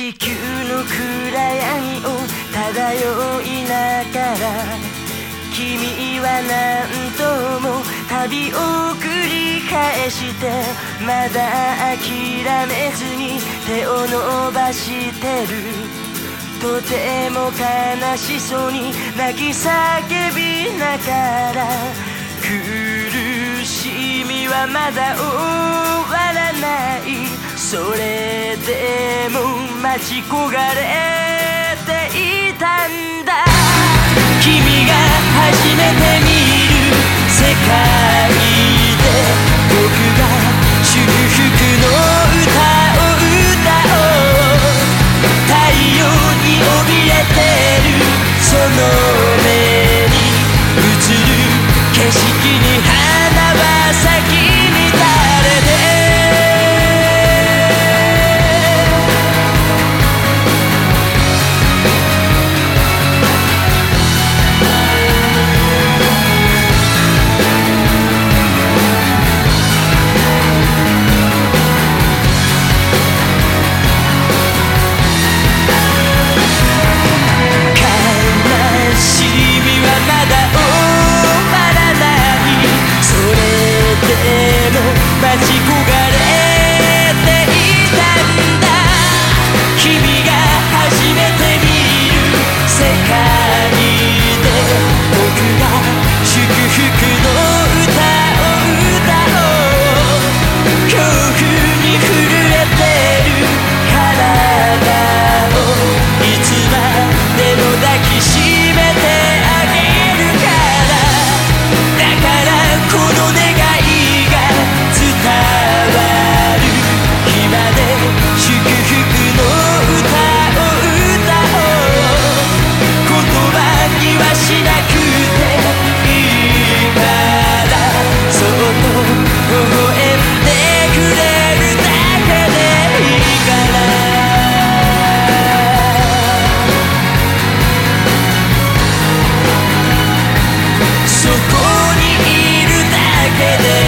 地球の暗闇を漂いながら君は何度も旅を繰り返してまだ諦めずに手を伸ばしてるとても悲しそうに泣き叫びながら苦しみはまだ終わらない。それでも待ち焦がれていたそこにいるだけで